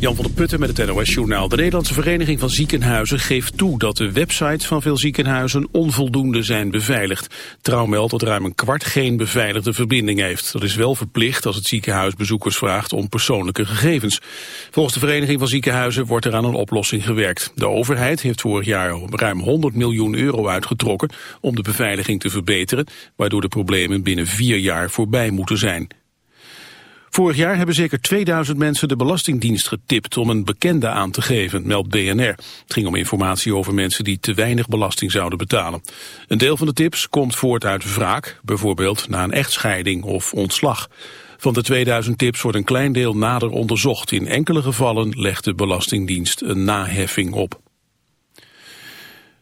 Jan van der Putten met het NOS-journaal. De Nederlandse Vereniging van Ziekenhuizen geeft toe dat de websites van veel ziekenhuizen onvoldoende zijn beveiligd. Trouw meldt dat ruim een kwart geen beveiligde verbinding heeft. Dat is wel verplicht als het ziekenhuis bezoekers vraagt om persoonlijke gegevens. Volgens de Vereniging van Ziekenhuizen wordt er aan een oplossing gewerkt. De overheid heeft vorig jaar ruim 100 miljoen euro uitgetrokken om de beveiliging te verbeteren, waardoor de problemen binnen vier jaar voorbij moeten zijn. Vorig jaar hebben zeker 2000 mensen de Belastingdienst getipt om een bekende aan te geven, meldt BNR. Het ging om informatie over mensen die te weinig belasting zouden betalen. Een deel van de tips komt voort uit wraak, bijvoorbeeld na een echtscheiding of ontslag. Van de 2000 tips wordt een klein deel nader onderzocht. In enkele gevallen legt de Belastingdienst een naheffing op.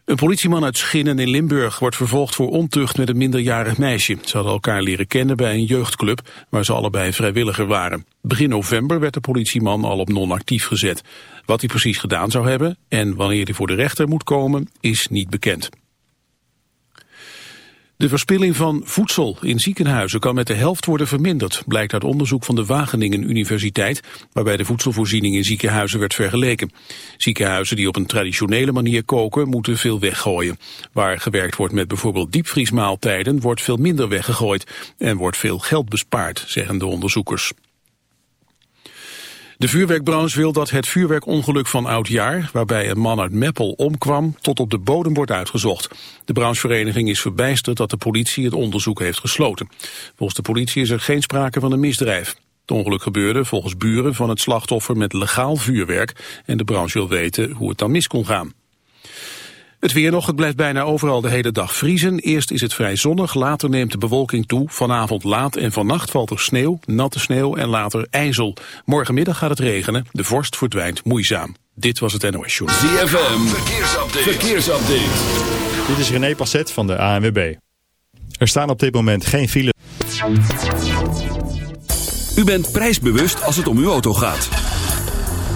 Een politieman uit Schinnen in Limburg wordt vervolgd voor ontucht met een minderjarig meisje. Ze hadden elkaar leren kennen bij een jeugdclub waar ze allebei vrijwilliger waren. Begin november werd de politieman al op non-actief gezet. Wat hij precies gedaan zou hebben en wanneer hij voor de rechter moet komen is niet bekend. De verspilling van voedsel in ziekenhuizen kan met de helft worden verminderd, blijkt uit onderzoek van de Wageningen Universiteit, waarbij de voedselvoorziening in ziekenhuizen werd vergeleken. Ziekenhuizen die op een traditionele manier koken, moeten veel weggooien. Waar gewerkt wordt met bijvoorbeeld diepvriesmaaltijden, wordt veel minder weggegooid en wordt veel geld bespaard, zeggen de onderzoekers. De vuurwerkbranche wil dat het vuurwerkongeluk van oudjaar, waarbij een man uit Meppel omkwam, tot op de bodem wordt uitgezocht. De branchevereniging is verbijsterd dat de politie het onderzoek heeft gesloten. Volgens de politie is er geen sprake van een misdrijf. Het ongeluk gebeurde volgens buren van het slachtoffer met legaal vuurwerk en de branche wil weten hoe het dan mis kon gaan. Het weer nog, het blijft bijna overal de hele dag vriezen. Eerst is het vrij zonnig, later neemt de bewolking toe. Vanavond laat en vannacht valt er sneeuw, natte sneeuw en later ijzel. Morgenmiddag gaat het regenen, de vorst verdwijnt moeizaam. Dit was het NOS Show. ZFM, verkeersupdate. verkeersupdate. Dit is René Passet van de ANWB. Er staan op dit moment geen file. U bent prijsbewust als het om uw auto gaat.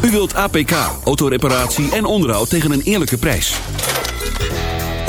U wilt APK, autoreparatie en onderhoud tegen een eerlijke prijs.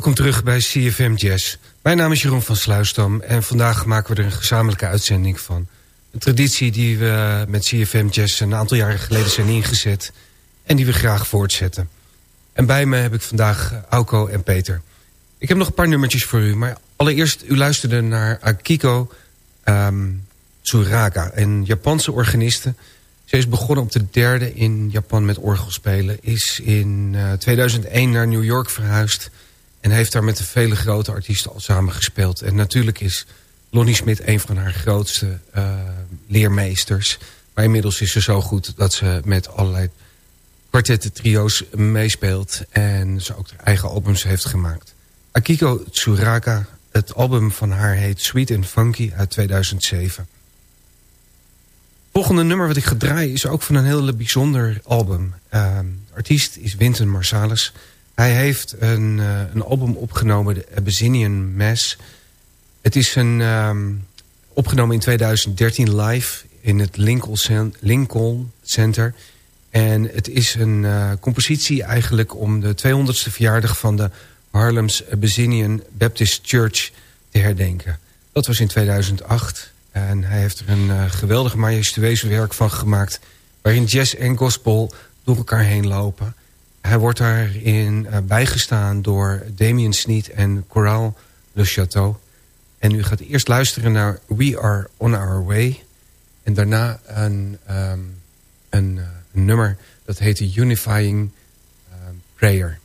Welkom terug bij CFM Jazz. Mijn naam is Jeroen van Sluisdam en vandaag maken we er een gezamenlijke uitzending van. Een traditie die we met CFM Jazz een aantal jaren geleden zijn ingezet... en die we graag voortzetten. En bij me heb ik vandaag Auko en Peter. Ik heb nog een paar nummertjes voor u, maar allereerst... u luisterde naar Akiko um, Tsuraka, een Japanse organiste... Ze is begonnen op de derde in Japan met orgelspelen. Is in uh, 2001 naar New York verhuisd en heeft daar met de vele grote artiesten al samengespeeld. En natuurlijk is Lonnie Smit een van haar grootste uh, leermeesters. Maar inmiddels is ze zo goed dat ze met allerlei kwartetten trio's meespeelt. En ze ook haar eigen albums heeft gemaakt. Akiko Tsuraka, het album van haar heet Sweet and Funky uit 2007. Volgende nummer wat ik ga draaien is ook van een heel bijzonder album. Uh, de artiest is Winton Marsalis... Hij heeft een, uh, een album opgenomen, de Abyssinian Mass. Het is een, um, opgenomen in 2013 live in het Lincoln, Center. En het is een uh, compositie eigenlijk om de 200ste verjaardag van de Harlem's Abyssinian Baptist Church te herdenken. Dat was in 2008 en hij heeft er een uh, geweldig majestueus werk van gemaakt... waarin jazz en gospel door elkaar heen lopen... Hij wordt daarin uh, bijgestaan door Damien Sneed en Coral Le Chateau. En u gaat eerst luisteren naar We Are On Our Way. En daarna een, een, uh, een nummer dat heet Unifying uh, Prayer.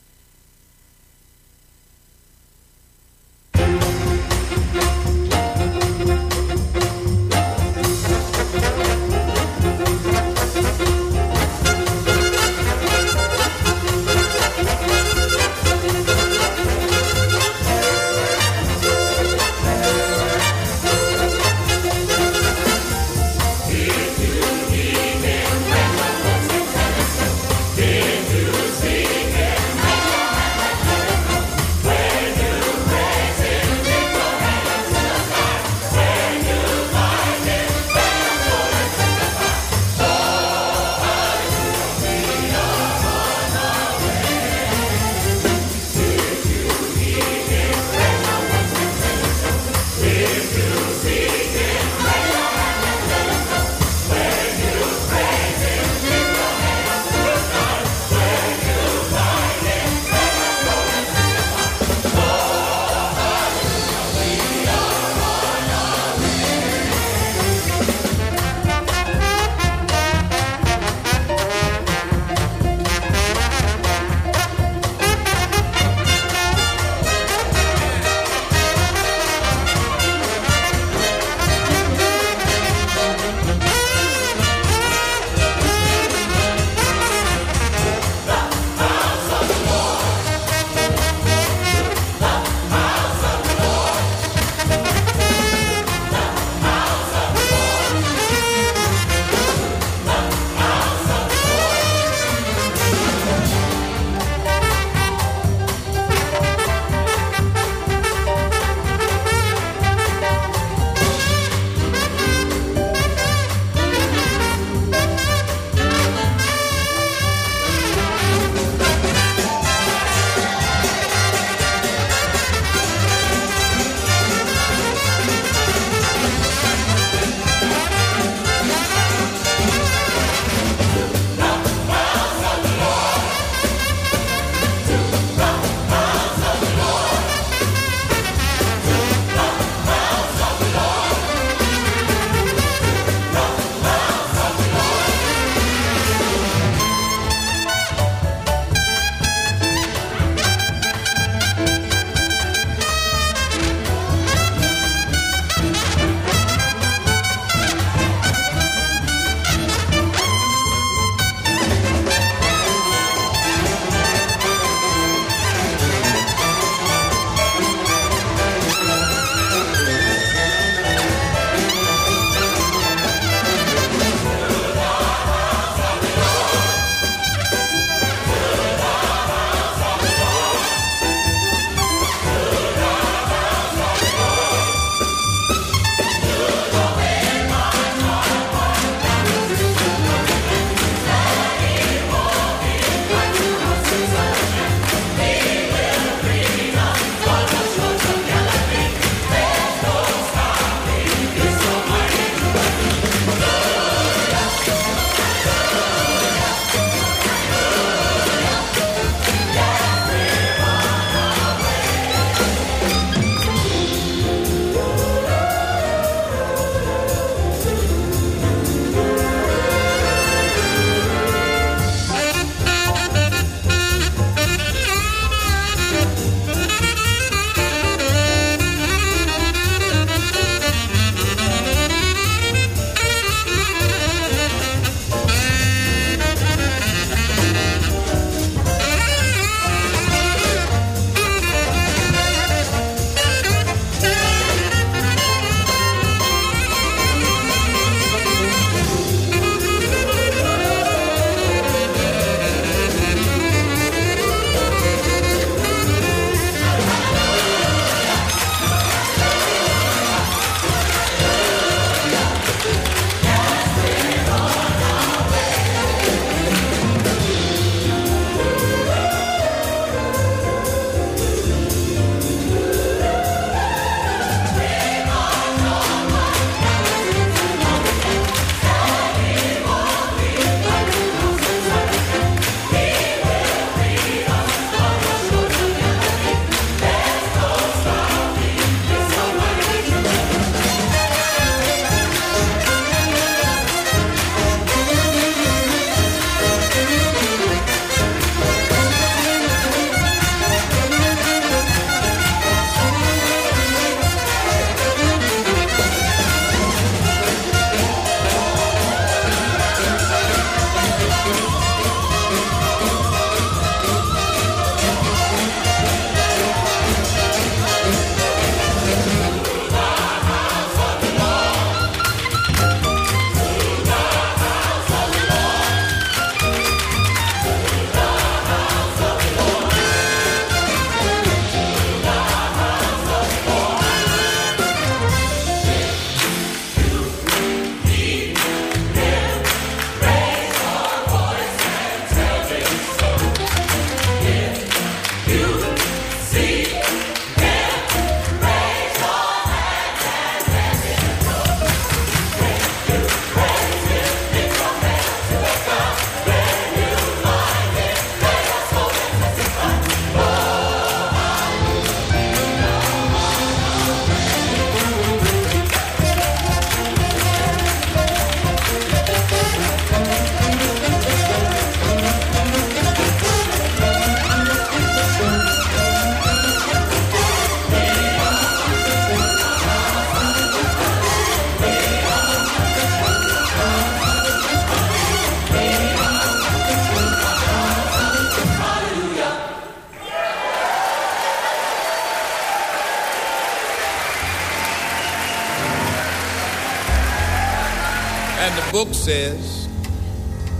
Book says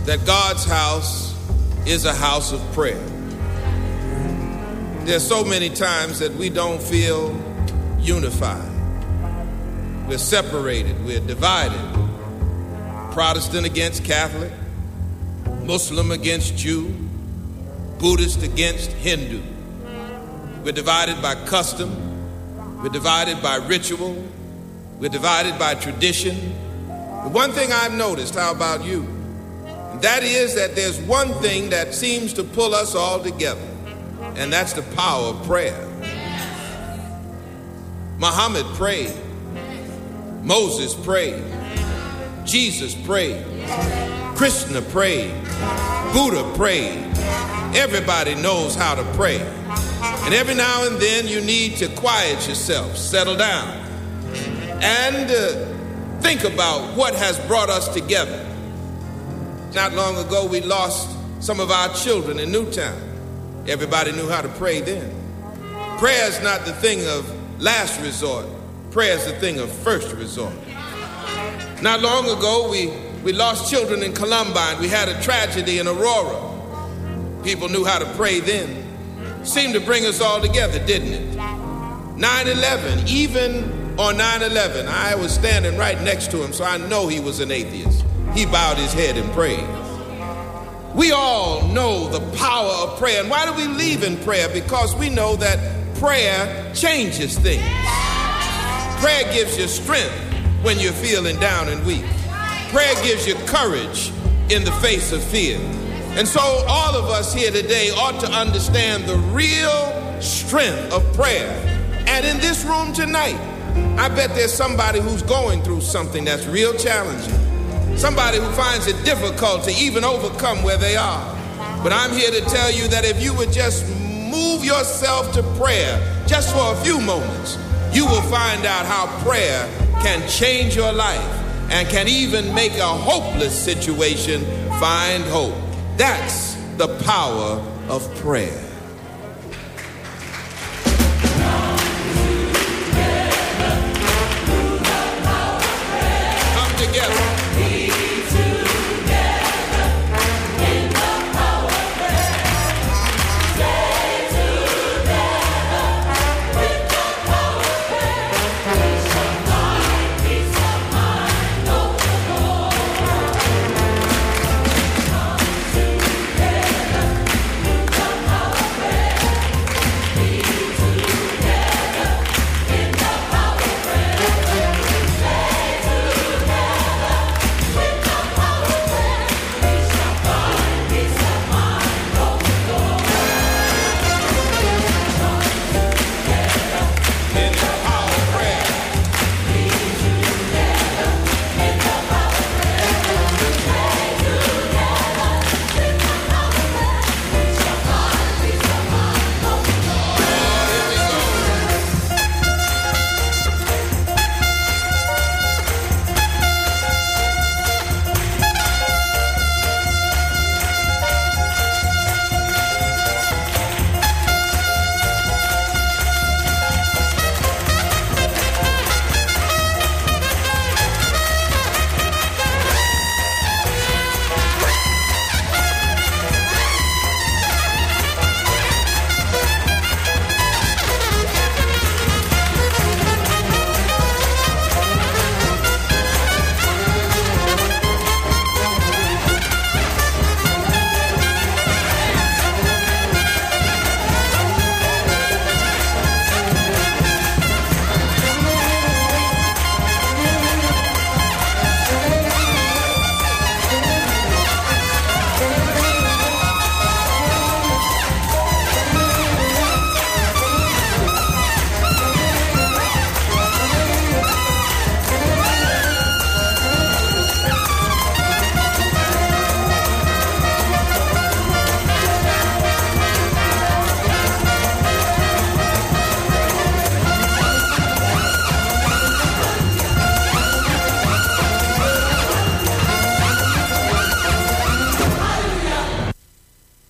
that God's house is a house of prayer. There's so many times that we don't feel unified. We're separated, we're divided. Protestant against Catholic, Muslim against Jew, Buddhist against Hindu. We're divided by custom, we're divided by ritual, we're divided by tradition. But one thing I've noticed, how about you? And that is that there's one thing that seems to pull us all together, and that's the power of prayer. Muhammad prayed. Moses prayed. Jesus prayed. Krishna prayed. Buddha prayed. Everybody knows how to pray. And every now and then you need to quiet yourself, settle down, and uh, think about what has brought us together. Not long ago, we lost some of our children in Newtown. Everybody knew how to pray then. Prayer is not the thing of last resort. Prayer is the thing of first resort. Not long ago, we, we lost children in Columbine. We had a tragedy in Aurora. People knew how to pray then. Seemed to bring us all together, didn't it? 9 11, even on 9 11, I was standing right next to him, so I know he was an atheist. He bowed his head and prayed. We all know the power of prayer. And why do we leave in prayer? Because we know that prayer changes things. Prayer gives you strength when you're feeling down and weak. Prayer gives you courage in the face of fear. And so, all of us here today ought to understand the real strength of prayer. And in this room tonight, I bet there's somebody who's going through something that's real challenging. Somebody who finds it difficult to even overcome where they are. But I'm here to tell you that if you would just move yourself to prayer just for a few moments, you will find out how prayer can change your life and can even make a hopeless situation find hope. That's the power of prayer.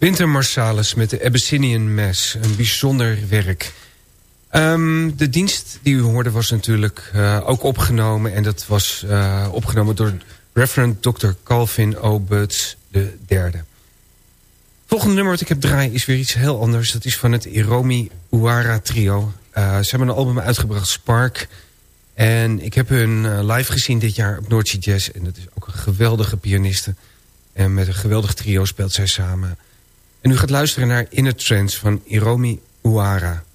Winter Marsalis met de Abyssinian Mass. Een bijzonder werk. Ehm, de dienst die u hoorde was natuurlijk eh, ook opgenomen. En dat was eh, opgenomen door Reverend Dr. Calvin O. Butts de derde. Volgende nummer wat ik heb draaien is weer iets heel anders. Dat is van het Iromi Uara trio. Uh, ze hebben een album uitgebracht, Spark. En ik heb hun live gezien dit jaar op Noordzee Jazz. En dat is ook een geweldige pianiste. En met een geweldig trio speelt zij samen. En u gaat luisteren naar Inner Trance van Iromi Uara.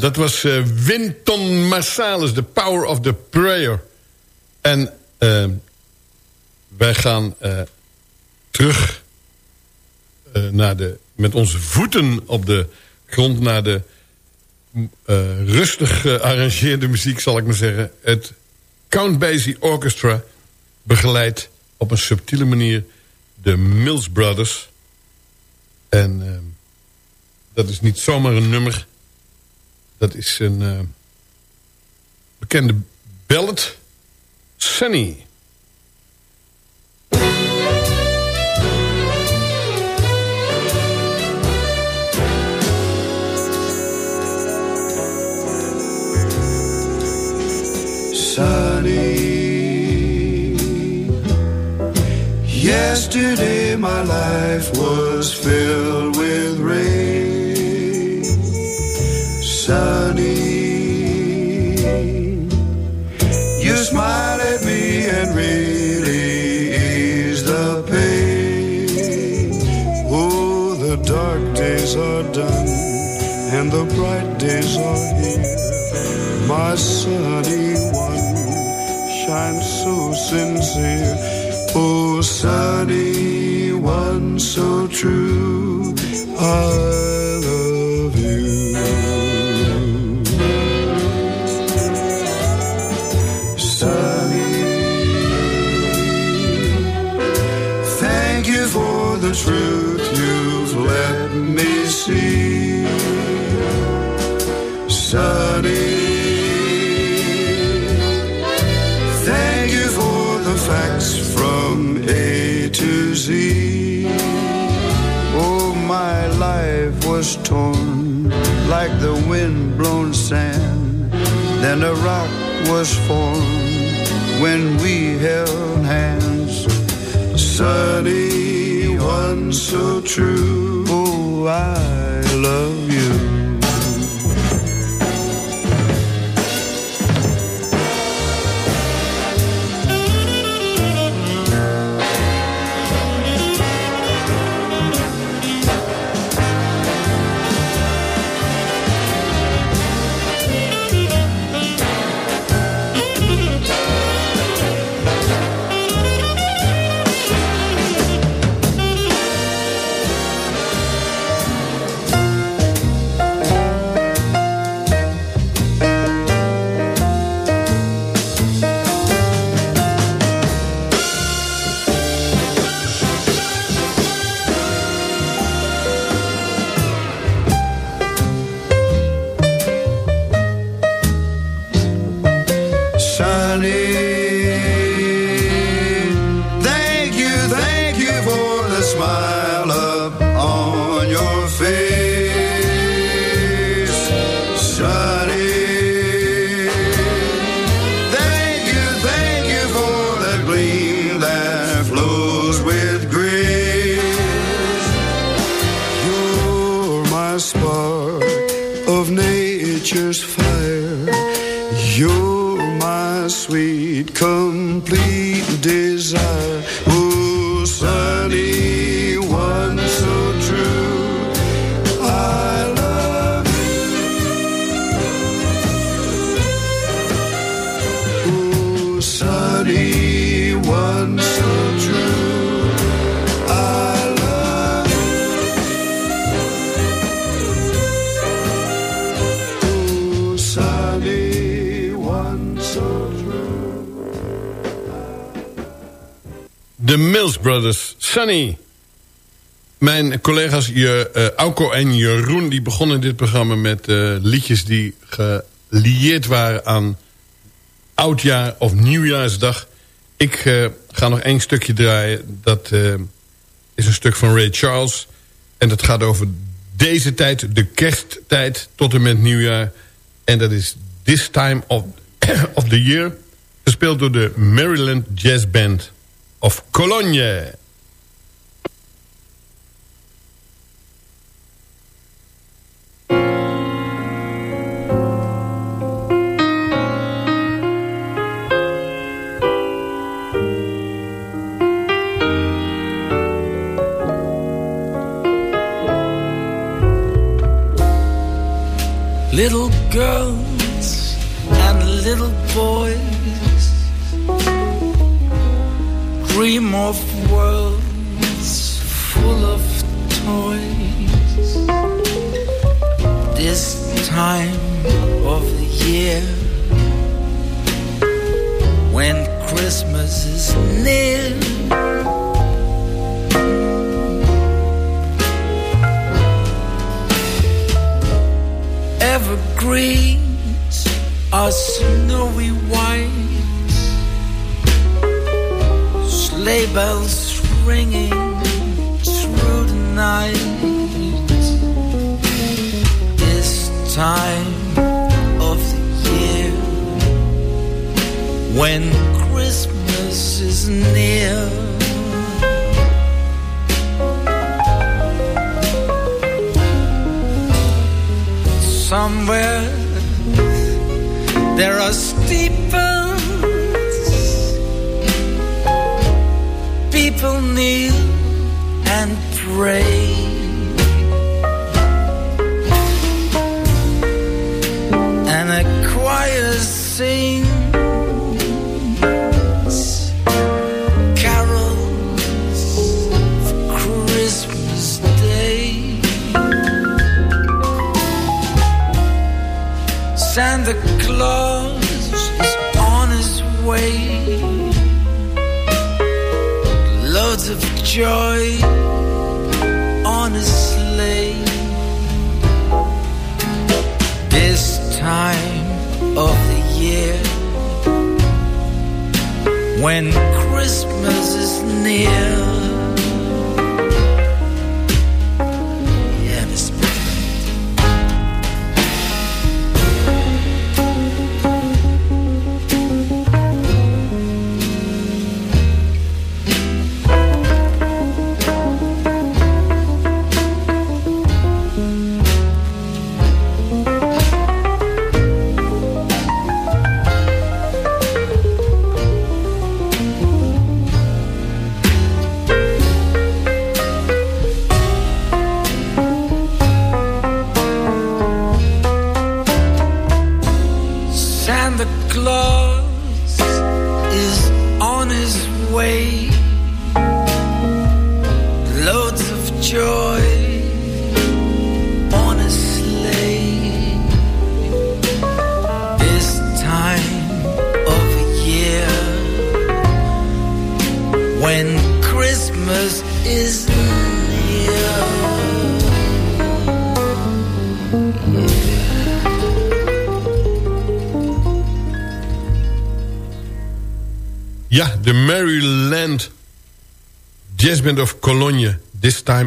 Dat was uh, Winton Marsalis, The Power of the Prayer. En uh, wij gaan uh, terug naar de, met onze voeten op de grond... naar de rustig gearrangeerde muziek, zal ik maar zeggen. Het Count Basie Orchestra begeleidt op een subtiele manier de Mills Brothers. En dat is niet zomaar een nummer... Dat is een uh, bekende ballad. Sunny. Sunny. Yesterday my life was filled with the bright days are here. My sunny one shines so sincere. Oh, sunny one so true. I was torn like the wind-blown sand. Then a rock was formed when we held hands. Sunny one so true. Oh, I love you. Mijn collega's je, uh, Auko en Jeroen die begonnen dit programma met uh, liedjes die gelieerd waren aan oudjaar of nieuwjaarsdag. Ik uh, ga nog één stukje draaien. Dat is een stuk van Ray Charles. En dat gaat over deze tijd, de kersttijd tot en met nieuwjaar. En dat is This Time of, of the Year. Gespeeld door de Maryland Jazz Band of Cologne. Girls and little boys dream of worlds full of toys. This time of the year when Christmas is near. Evergreens are snowy white, sleigh bells ringing through the night. This time of the year when Christmas is near. Somewhere there are steeples, people kneel and pray. And a choir sings joy on his sleigh. This time of the year when Christmas is near.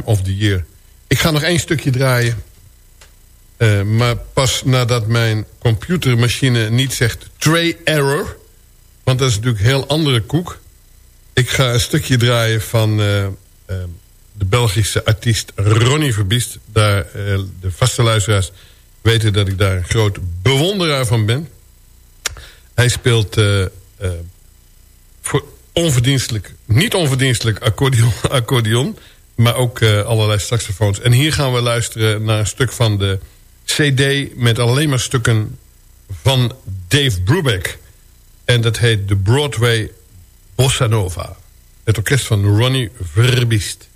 Of the year. Ik ga nog één stukje draaien. Eh, maar pas nadat mijn computermachine niet zegt tray error. Want dat is natuurlijk een heel andere koek. Ik ga een stukje draaien van eh, eh, de Belgische artiest Ronnie Verbiest. Daar, de vaste luisteraars weten dat ik daar een groot bewonderaar van ben. Hij speelt voor onverdienstelijk, niet onverdienstelijk accordeon, accordeon maar ook eh, allerlei saxofoons. En hier gaan we luisteren naar een stuk van de cd... met alleen maar stukken van Dave Brubeck. En dat heet de Broadway Bossa Nova. Het orkest van Ronnie Verbiest.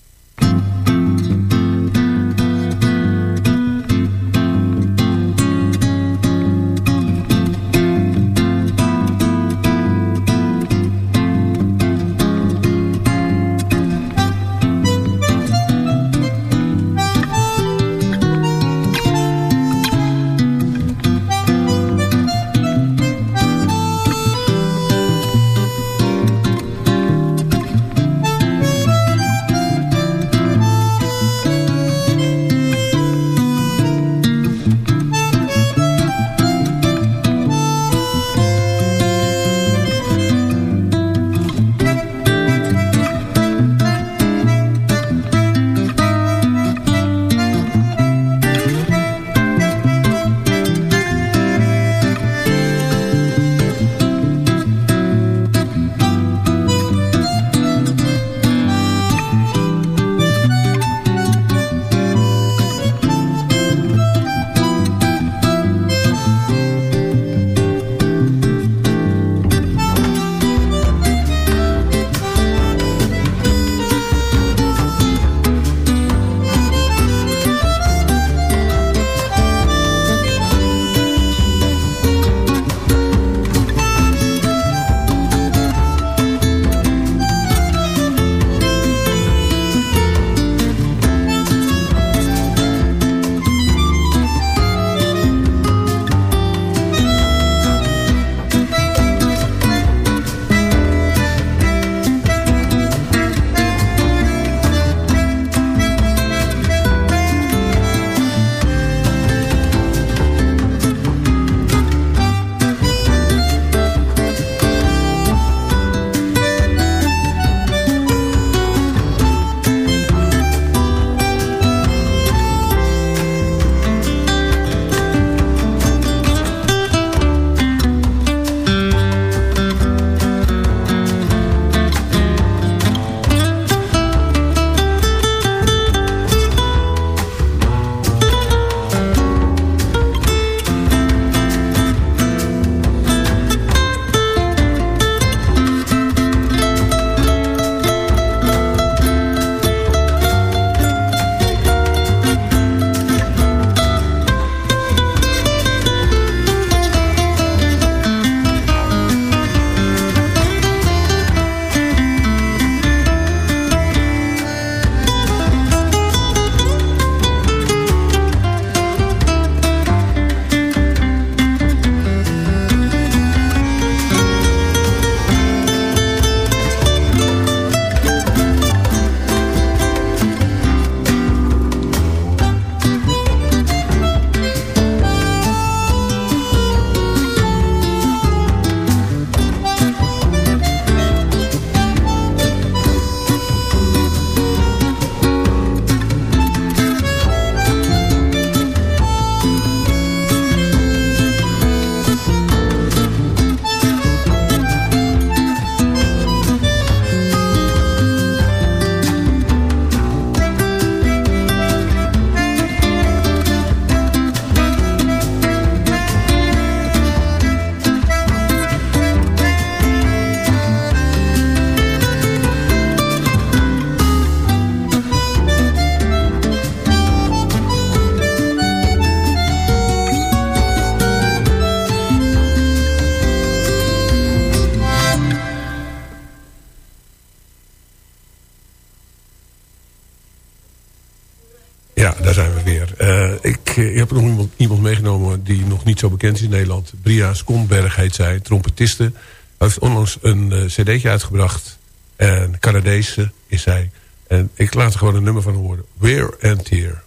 Zo bekend is in Nederland. Bria Skonberg heet zij, trompetiste. Hij heeft onlangs een uh, cd'tje uitgebracht. En Canadese is zij. En ik laat er gewoon een nummer van horen. Wear and Tear.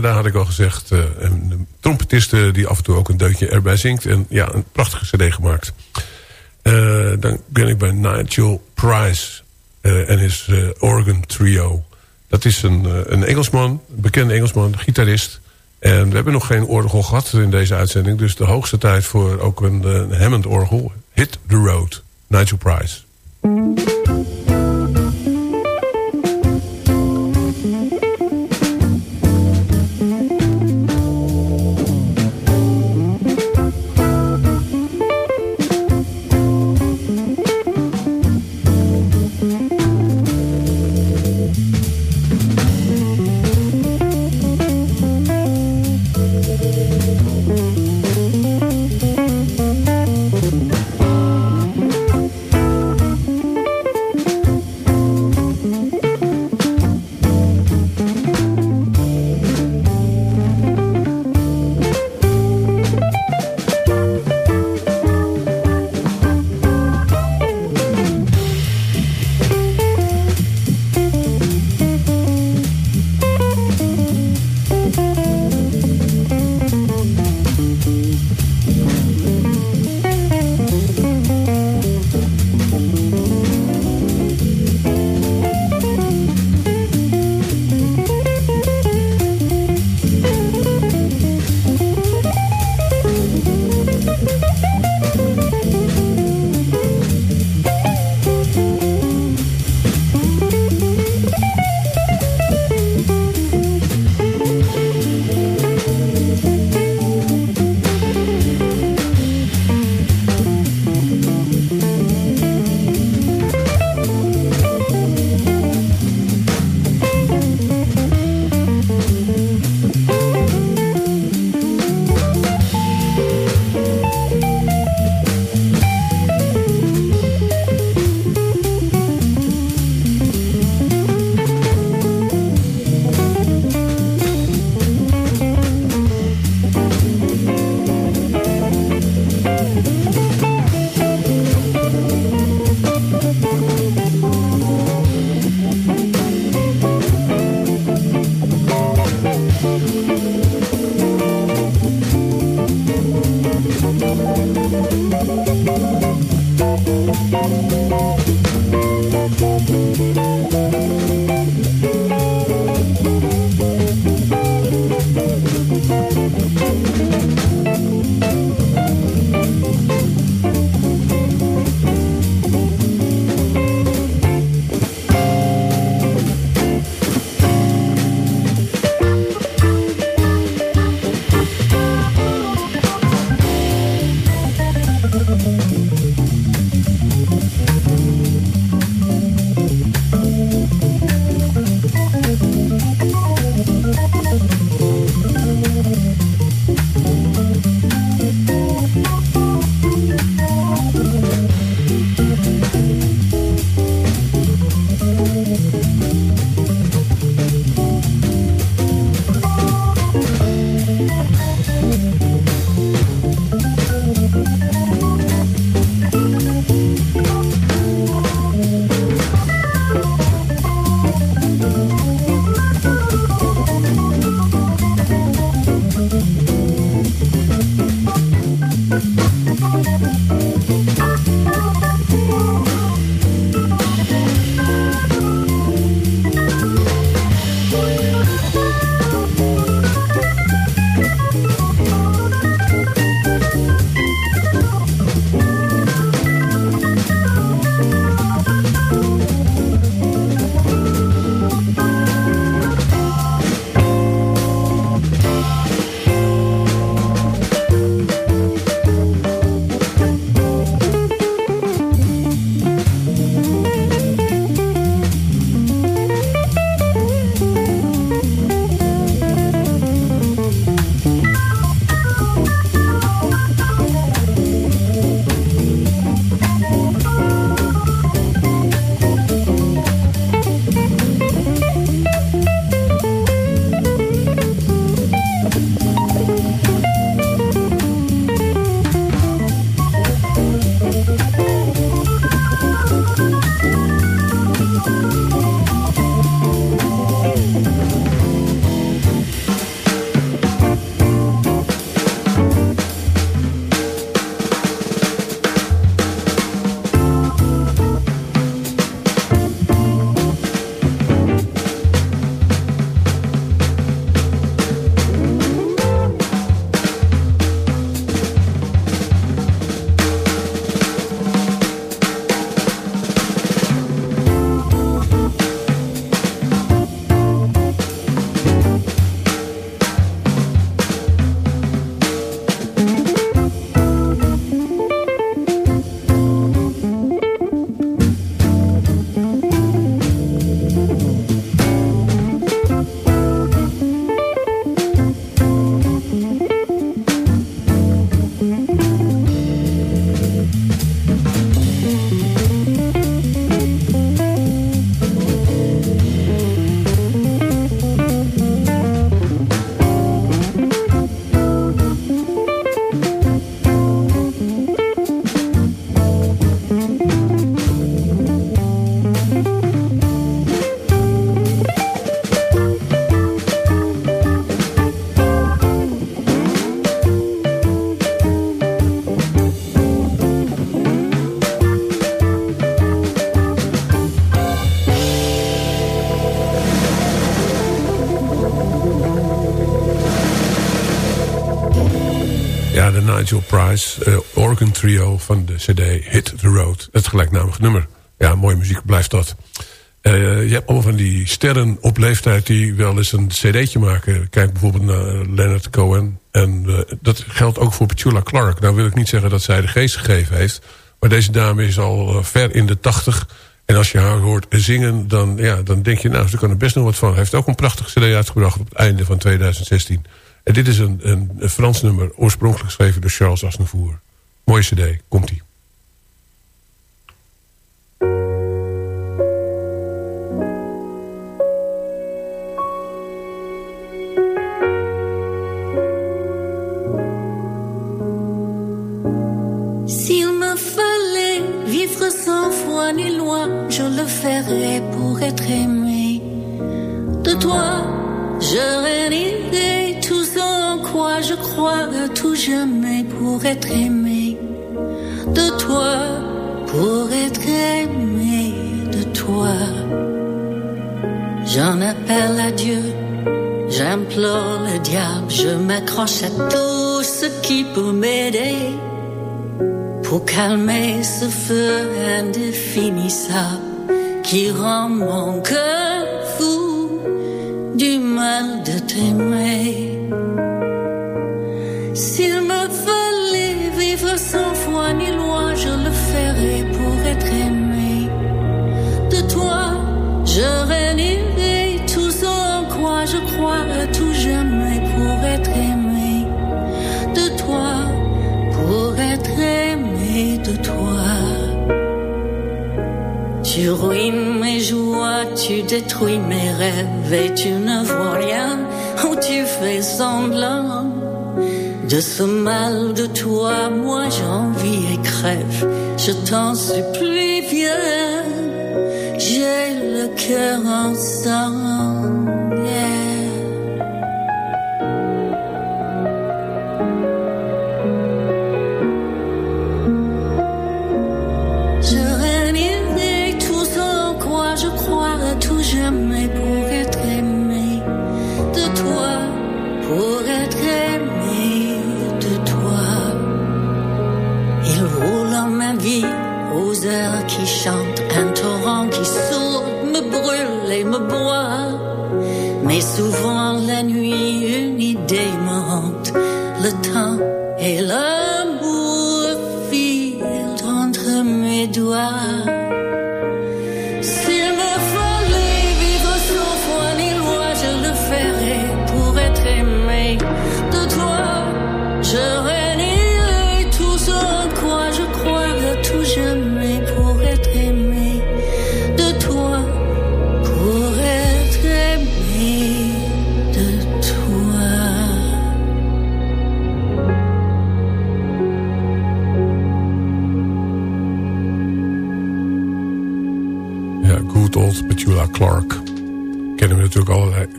Canada, had ik al gezegd. Uh, een trompetiste die af en toe ook een deutje erbij zingt. En ja, een prachtige cd gemaakt. dan ben ik bij Nigel Price en his organ trio. Dat is een, een Engelsman, een bekende Engelsman, gitarist. En we hebben nog geen orgel gehad in deze uitzending. Dus de hoogste tijd voor ook een, een Hammond orgel. Hit the Road, Nigel Price. Nigel Price uh, organ trio van de cd Hit the Road. Het gelijknamige nummer. Ja, mooie muziek blijft dat. Uh, je hebt allemaal van die sterren op leeftijd die wel eens een cd'tje maken. Kijk bijvoorbeeld naar Leonard Cohen. En dat geldt ook voor Petula Clark. Nou wil ik niet zeggen dat zij de geest gegeven heeft. Maar deze dame is al ver in de tachtig. En als je haar hoort zingen, dan, ja, dan denk je... nou, ze kan er best nog wat van. Hij heeft ook een prachtig cd uitgebracht op het einde van 2016. En dit is een, een, een Frans nummer, oorspronkelijk geschreven door Charles Aznavour. Mooie cd, komt-ie. Ni loi, je le ferais pour être aimé. De toi, je ce je crois à tout jamais pour être aimé. De toi, pour être aimé de toi. J'en appelle à Dieu, j'implore le diable, je m'accroche à tout ce qui peut m'aider pour calmer ce feu indéfinissable qui rend mon cœur fou du mal de t'aimer. Toi. Tu ruines mes joies, tu détruis mes rêves et tu ne vois rien ou tu fais semblant. De ce mal de toi, moi j'envie et crève. Je t'en supplie, viens. J'ai le cœur en sang. Love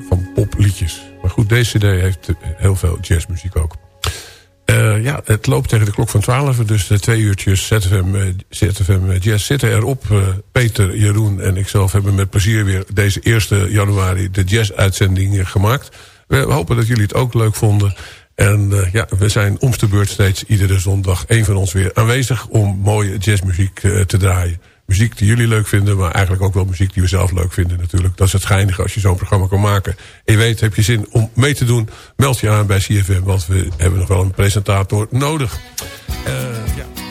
van popliedjes. Maar goed, deze cd heeft eh, heel veel jazzmuziek ook. Eh, ja, het loopt tegen de klok van 12, dus de twee uurtjes ZFM, eh, ZFM Jazz zitten erop. Eh, Peter, Jeroen en ikzelf hebben met plezier weer deze 1 januari de jazz-uitzending gemaakt. We hopen dat jullie het ook leuk vonden. En eh, ja, we zijn om de beurt steeds iedere zondag een van ons weer aanwezig om mooie jazzmuziek eh, te draaien. Muziek die jullie leuk vinden, maar eigenlijk ook wel muziek die we zelf leuk vinden natuurlijk. Dat is het geinige als je zo'n programma kan maken. En je weet, heb je zin om mee te doen, meld je aan bij CFM, want we hebben nog wel een presentator nodig. Eh, ja.